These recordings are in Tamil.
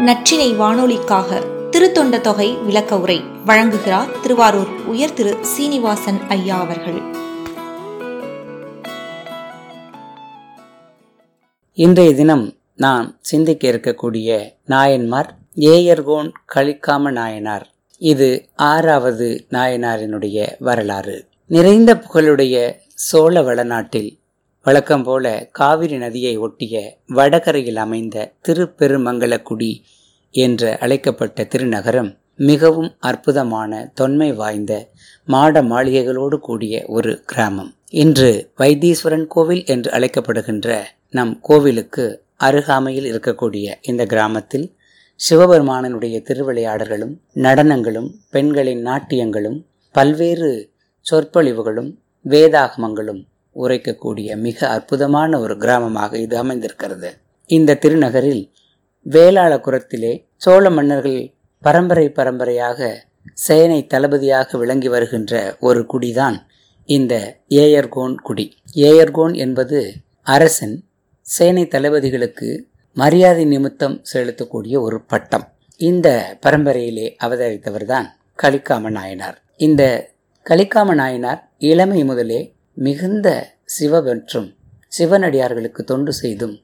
நற்றினை வானொலிக்காக திருத்தொண்ட தொகை விளக்க உரை வழங்குகிறார் திருவாரூர் உயர் திரு சீனிவாசன் ஐயா அவர்கள். இன்றைய தினம் நாம் சிந்திக்க இருக்கக்கூடிய நாயன்மார் ஏயர்கோன் கழிக்காம நாயனார். இது ஆறாவது நாயனாரினுடைய வரலாறு. நிறைந்த புகழுடைய சோழ வளநாட்டில் வழக்கம் போல காவிரி நதியை ஒட்டிய வடகரையில் அமைந்த திருப்பெருமங்கலக்குடி என்று அழைக்கப்பட்ட திருநகரம் மிகவும் அற்புதமான தொன்மை வாய்ந்த மாட மாளிகைகளோடு கூடிய ஒரு கிராமம். இன்று வைத்தீஸ்வரன் கோவில் என்று அழைக்கப்படுகின்ற நம் கோவிலுக்கு அருகாமையில் இருக்கக்கூடிய இந்த கிராமத்தில் சிவபெருமானனுடைய திருவிளையாடல்களும் நடனங்களும் பெண்களின் நாட்டியங்களும் பல்வேறு சொற்பொழிவுகளும் வேதாகமங்களும் உரைக்கக்கூடிய மிக அற்புதமான ஒரு கிராமமாக இது அமைந்திருக்கிறது. இந்த திருநகரில் வேளாளகுரத்திலே சோழ மன்னர்கள் பரம்பரை பரம்பரையாக சேனை தளபதியாக விளங்கி வருகின்ற ஒரு குடிதான் இந்த ஏயர்கோன் குடி. ஏயர்கோன் என்பது அரசன் சேனை தளபதிகளுக்கு மரியாதை நிமித்தம் செலுத்தக்கூடிய ஒரு பட்டம். இந்த பரம்பரையிலே அவதரித்தவர்தான் கலிக்காம நாயனார். இந்த கலிக்காம நாயனார் இளமை முதலே மிகுந்த சிவபற்றும் சிவனடியார்களுக்கு தொண்டு செய்தும்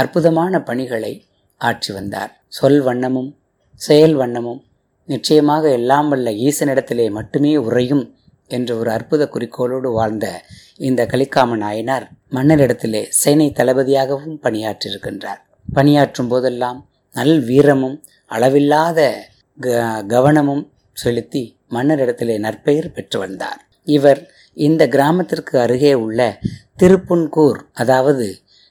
அற்புதமான பணிகளை ஆற்றி வந்தார். சொல் வண்ணமும் செயல் வண்ணமும் நிச்சயமாக எல்லாம் வல்ல ஈசனிடத்திலே மட்டுமே உறையும் என்ற ஒரு அற்புத குறிக்கோளோடு வாழ்ந்த இந்த கலிக்காம நாயனார் மன்னரிடத்திலே சேனை தளபதியாகவும் பணியாற்றியிருக்கின்றார். பணியாற்றும் போதெல்லாம் நல் வீரமும் அளவில்லாத கவனமும் செலுத்தி மன்னரிடத்திலே நற்பெயர் பெற்று வந்தார். இவர் இந்த கிராமத்திற்கு அருகே உள்ள திருப்புன்கூர் அதாவது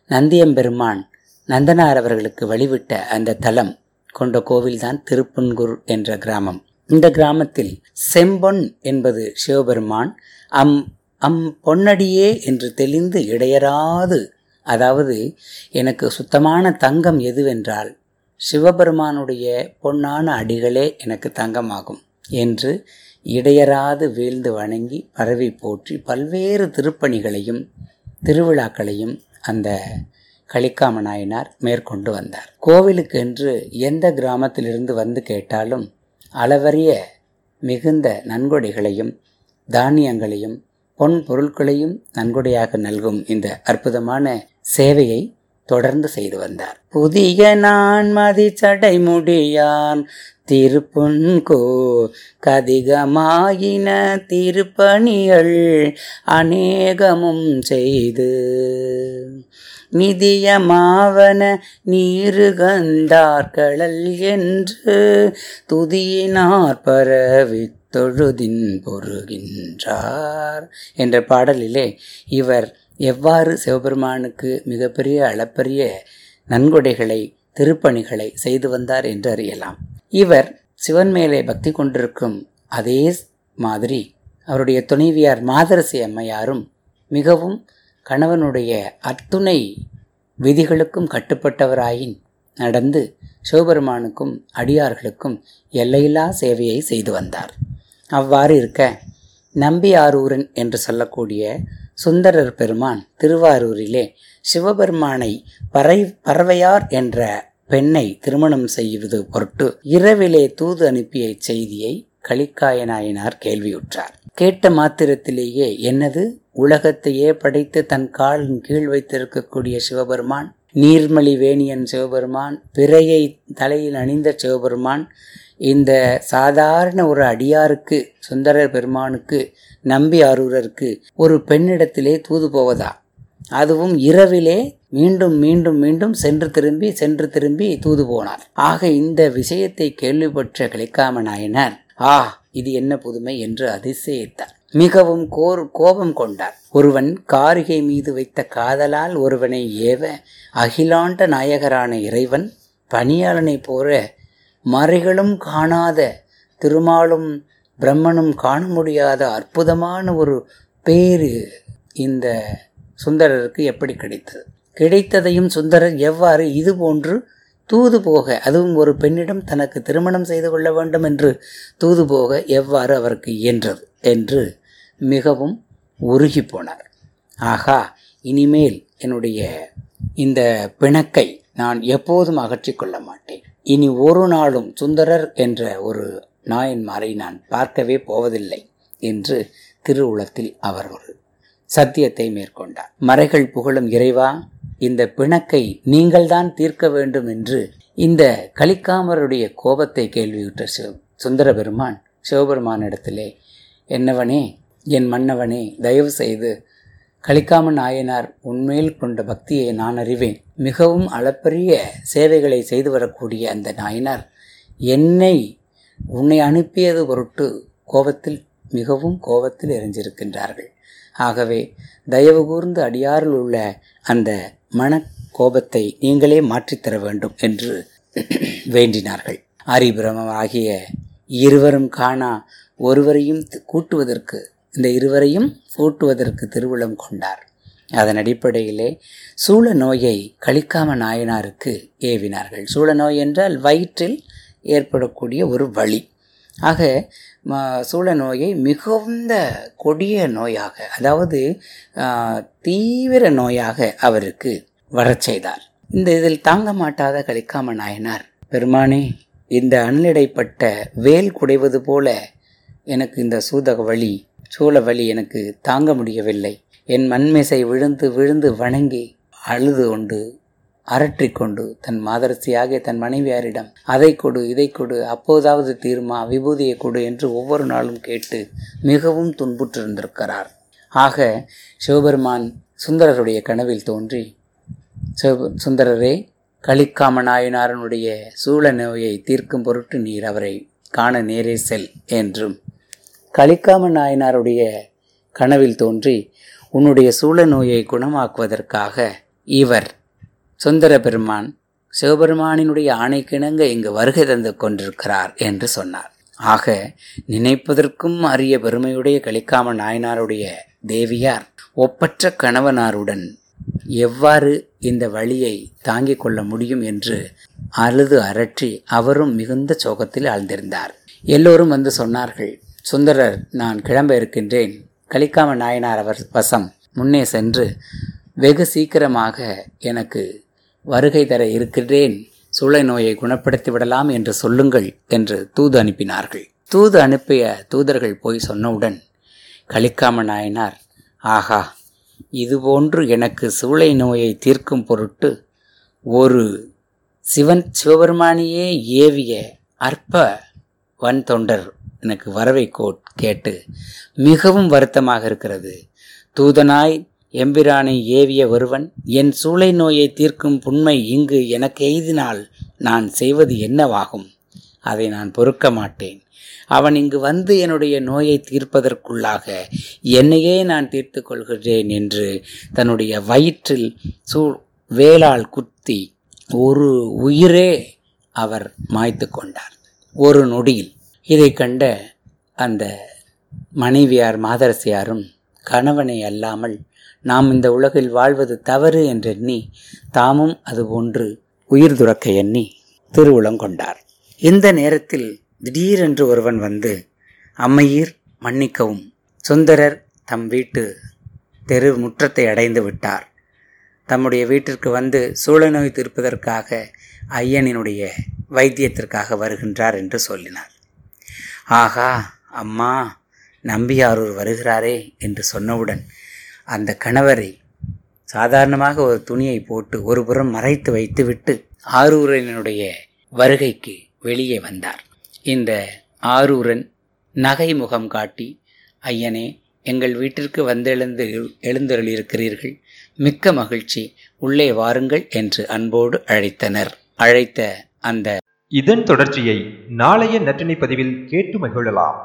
நந்தியம்பெருமான் நந்தனார் அவர்களுக்கு வழிவிட்ட அந்த தலம் கொண்ட கோவில்தான் திருப்புன்கூர் என்ற கிராமம். இந்த கிராமத்தில் செம்பொன் என்பது சிவபெருமான் அம் அம் பொன்னடியே என்று தெளிந்து இடையராது அதாவது எனக்கு சுத்தமான தங்கம் எதுவென்றால் சிவபெருமானுடைய பொன்னான அடிகளே எனக்கு தங்கமாகும் என்று இடையராது வீழ்ந்து வணங்கி பரவி போற்றி பல்வேறு திருப்பணிகளையும் திருவிழாக்களையும் அந்த கலிக்காம நாயனார் மேற்கொண்டு வந்தார். கோவிலுக்கு என்று எந்த கிராமத்திலிருந்து வந்து கேட்டாலும் அளவறிய மிகுந்த நன்கொடைகளையும் தானியங்களையும் பொன் பொருட்களையும் நன்கொடையாக நல்கும் இந்த அற்புதமான சேவையை தொடர்ந்து செய்து வந்தார். புதிய நான் மதிச்சடை முடியான் திருப்புன்கோ கதிகமாயின திருப்பணிகள் அநேகமும் செய்து. நிதியமாவன நீருகந்தார்களல் என்று துதியினார் பரவி தொழுதின் பொருகின்றார் என்ற பாடலிலே இவர் எவ்வாறு சிவபெருமானுக்கு மிகப்பெரிய அளப்பரிய நன்கொடைகளை திருப்பணிகளை செய்து வந்தார் என்று அறியலாம். இவர் சிவன் மேலே பக்தி கொண்டிருக்கும் அதே மாதிரி அவருடைய துணைவியார் மாதரசி அம்மையாரும் மிகவும் கணவனுடைய அத்துணை விதிகளுக்கும் கட்டுப்பட்டவராயின் நடந்து சிவபெருமானுக்கும் அடியார்களுக்கும் எல்லையில்லா சேவையை செய்து வந்தார். அவ்வாறு இருக்க நம்பி ஆரூரன் என்று சொல்லக்கூடிய சுந்தரர் பெருமான் திருவாரூரிலே சிவபெருமானை பறை பறவையார் என்ற பெண்ணை திருமணம் செய்வது பொருட்டு இரவிலே தூது அனுப்பிய செய்தியை கலிக்காய நாயனார் கேள்வியுற்றார். கேட்ட மாத்திரத்திலேயே என்னது? உலகத்தையே படைத்து தன் காலின் கீழ் வைத்திருக்கக்கூடிய சிவபெருமான் நீர்மலி வேணியன் சிவபெருமான் பிறையை தலையில் அணிந்த சிவபெருமான் இந்த சாதாரண ஒரு அடியாருக்கு சுந்தரர் பெருமானுக்கு நம்பி ஆரூரருக்கு ஒரு பெண்ணிடத்திலே தூது போவதா? அதுவும் இரவிலே மீண்டும் மீண்டும் மீண்டும் சென்று திரும்பி சென்று திரும்பி தூது போனார். ஆக இந்த விஷயத்தை கேள்விப்பற்ற கலிக்காம நாயனார் ஆ இது என்ன புதுமை? என்று அதிசயித்தார். மிகவும் கோர் கோபம் கொண்டார். ஒருவன் காரிகை மீது வைத்த காதலால் ஒருவனை ஏவ அகிலாண்ட நாயகரான இறைவன் பணியாளனை போற மறைகளும் காணாத திருமாலும் பிரம்மனும் காண முடியாத அற்புதமான ஒரு பேரு இந்த சுந்தரருக்கு எப்படி கிடைத்தது? கிடைத்ததையும் சுந்தரர் எவ்வாறு இது போன்று தூது போக அதுவும் ஒரு பெண்ணிடம் தனக்கு திருமணம் செய்து கொள்ள வேண்டும் என்று தூது போக எவ்வாறு அவருக்கு இயன்றது என்று மிகவும் உருகி போனார். ஆகா இனிமேல் என்னுடைய இந்த பிணக்கை நான் எப்போதும் அகற்றிக்கொள்ள மாட்டேன். இனி ஒரு நாளும் சுந்தரர் என்ற ஒரு நாயன்மாரை நான் பார்க்கவே போவதில்லை என்று திருவுளத்தில் அவர் ஒரு சத்தியத்தை மேற்கொண்டார். மறைகள் புகழும் இறைவா இந்த பிணக்கை நீங்கள்தான் தீர்க்க வேண்டும் என்று இந்த கலிக்காமருடைய கோபத்தை கேள்வியுற்ற சிவ சுந்தர பெருமான் சிவபெருமானிடத்திலே என்னவனே என் மன்னவனே தயவு செய்து கலிக்காமன் நாயனார் உண்மையில் கொண்ட பக்தியை நான் அறிவேன். மிகவும் அளப்பரிய சேவைகளை செய்து வரக்கூடிய அந்த நாயனார் என்னை உன்னை அனுப்பியது பொருட்டு கோபத்தில் மிகவும் கோபத்தில் எரிஞ்சிருக்கின்றார்கள். ஆகவே தயவு கூர்ந்து அடியாரில் உள்ள அந்த மன கோபத்தை நீங்களே மாற்றித்தர வேண்டும் என்று வேண்டினார்கள். ஆரிபிரமம் ஆகிய இருவரும் காணா ஒருவரையும் கூட்டுவதற்கு இந்த இருவரையும் பூட்டுவதற்கு திருவிழம் கொண்டார். அதன் அடிப்படையிலே சூழ நோயை கழிக்காம நாயனாருக்கு ஏவினார்கள். சூழ நோய் என்றால் வயிற்றில் ஏற்படக்கூடிய ஒரு வழி ஆக சூழ நோயை மிகுந்த கொடிய நோயாக அதாவது தீவிர நோயாக அவருக்கு வரச் செய்தார். இந்த இதில் தாங்க மாட்டாத கலிக்காம நாயனார் பெருமானே இந்த அண்ணிடைப்பட்ட வேல் குடைவது போல எனக்கு இந்த சூதக வழி சூழ வழி எனக்கு தாங்க முடியவில்லை. என் மண்மேசை விழுந்து விழுந்து வணங்கி அழுது கொண்டு அரற்றிக்கொண்டு தன் மாதரசியாக தன் மனைவியாரிடம் அதை கொடு இதை கொடு அப்போதாவது தீர்மா விபூதியை கொடு என்று ஒவ்வொரு நாளும் கேட்டு மிகவும் துன்புற்றிருந்திருக்கிறார். ஆக சிவபெருமான் சுந்தரருடைய கனவில் தோன்றி சுந்தரரே கலிக்காம நாயனாரனுடைய சூழ நோயை தீர்க்கும் பொருட்டு நீர் அவரை காண நேரே செல் என்றும் கலிக்காம நாயனாருடைய கனவில் தோன்றி உன்னுடைய சூழ நோயை குணமாக்குவதற்காக இவர் சுந்தர பெருமான் சிவபெருமானினுடைய ஆணைக்கிணங்க இங்கு வருகை தந்து கொண்டிருக்கிறார் என்று சொன்னார். ஆக நினைப்பதற்கும் அரிய பெருமையுடைய கலிக்காம நாயனாருடைய தேவியார் ஒப்பற்ற கணவனாருடன் எவ்வாறு இந்த வழியை தாங்கிக் கொள்ள முடியும் என்று அழுது அரற்றி அவரும் மிகுந்த சோகத்தில் ஆழ்ந்திருந்தார். எல்லோரும் வந்து சொன்னார்கள் சுந்தரர் நான் கிளம்ப இருக்கின்றேன். கலிக்காம நாயனார் அவர் வசம். முன்னே சென்று வெகு சீக்கிரமாக எனக்கு வருகை தர இருக்கின்றேன். சூளை நோயை குணப்படுத்தி விடலாம் என்று சொல்லுங்கள் என்று தூது அனுப்பினார்கள். தூது அனுப்பிய தூதர்கள் போய் சொன்னவுடன் கலிக்காம நாயனார் ஆகா இதுபோன்று எனக்கு சூளை நோயை தீர்க்கும் பொருட்டு ஒரு சிவன் சிவபெருமானியே ஏவிய அற்ப வன் தொண்டர் எனக்கு வரவை கேட்டு மிகவும் வருத்தமாக இருக்கிறது. தூதனாய் எம்பிரானை ஏவிய ஒருவன் என் சூளை நோயை தீர்க்கும் புண்மை இங்கு எனக்கு எய்தினால் நான் செய்வது என்னவாகும்? அதை நான் பொறுக்க மாட்டேன். அவன் இங்கு வந்து என்னுடைய நோயை தீர்ப்பதற்குள்ளாக என்னையே நான் தீர்த்து கொள்கிறேன் என்று தன்னுடைய வயிற்றில் சூ வேளால் குத்தி ஒரு உயிரே அவர் மாய்த்து கொண்டார். ஒரு நொடியில். இதை கண்ட அந்த மனைவியார் மாதரசியாரும் கணவனை அல்லாமல் நாம் இந்த உலகில் வாழ்வது தவறு என்றெண்ணி தாமும் அதுபோன்று உயிர் துறக்க எண்ணி திருவுளங்கொண்டார் இந்த நேரத்தில் திடீரென்று ஒருவன் வந்து அம்மையீர் மன்னிக்கவும். சுந்தரர் தம் வீட்டு தெரு முற்றத்தை அடைந்து விட்டார். தம்முடைய வீட்டிற்கு வந்து சூழநோய் தீர்ப்பதற்காக ஐயனினுடைய வைத்தியத்திற்காக வருகின்றார் என்று சொல்லினார். ஆகா அம்மா நம்பியாரூர் வருகிறாரே என்று சொன்னவுடன் அந்த கணவரை சாதாரணமாக ஒரு துணியை போட்டு ஒரு புறம் மறைத்து வைத்துவிட்டு ஆரூரனுடைய வருகைக்கு வெளியே வந்தார். இந்த ஆரூரன் நகை முகம் காட்டி ஐயனே எங்கள் வீட்டிற்கு வந்தெழுந்து எழுந்தருளியிருக்கிறீர்கள். மிக்க மகிழ்ச்சி. உள்ளே வாருங்கள் என்று அன்போடு அழைத்தனர். அழைத்த அந்த இதன் தொடர்ச்சியை நாளைய நற்றினை பதிவில் கேட்டு மகிழலாம்.